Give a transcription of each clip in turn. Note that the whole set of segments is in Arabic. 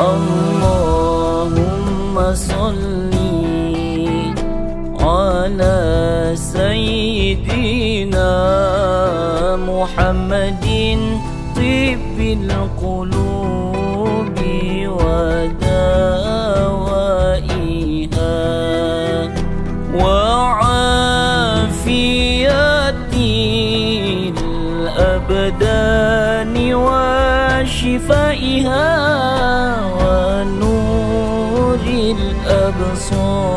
اللهم صل على سيدنا محمد طب القلوب. وشفائها ونور الأبصار.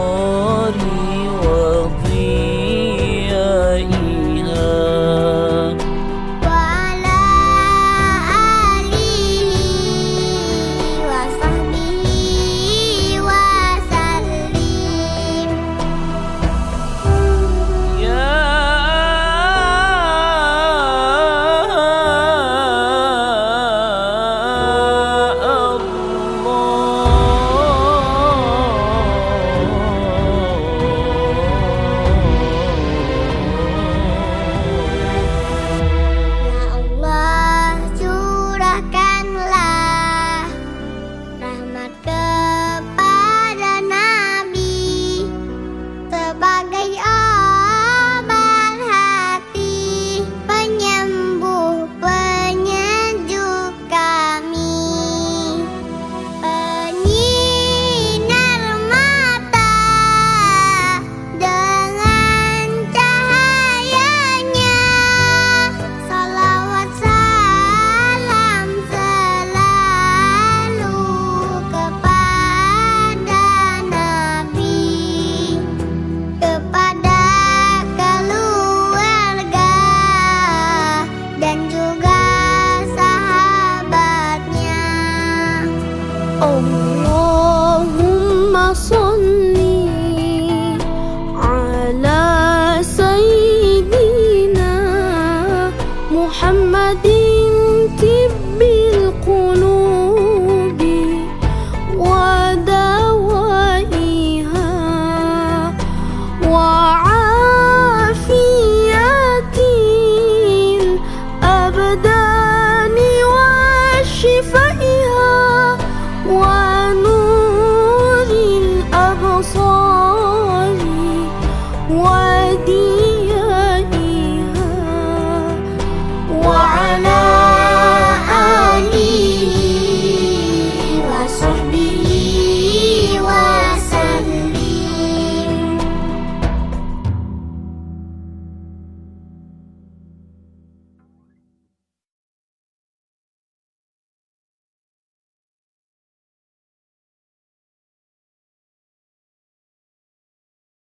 Bim.